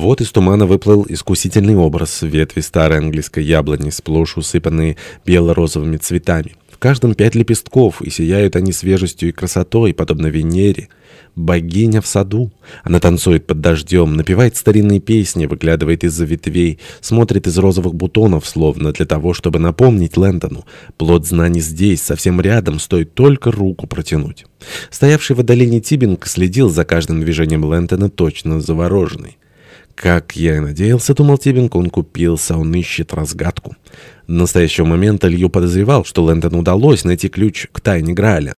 Вот из тумана выплыл искусительный образ ветви старой английской яблони, сплошь усыпанные бело-розовыми цветами. В каждом пять лепестков, и сияют они свежестью и красотой, подобно Венере. Богиня в саду. Она танцует под дождем, напевает старинные песни, выглядывает из-за ветвей, смотрит из розовых бутонов, словно для того, чтобы напомнить Лэндону. Плод знаний здесь, совсем рядом, стоит только руку протянуть. Стоявший в отдалении Тибинг следил за каждым движением Лэндона, точно завороженный. Как я и надеялся, думал Тибинг, он купился, он ищет разгадку. До настоящего момента Лью подозревал, что Лэндону удалось найти ключ к тайне Грааля.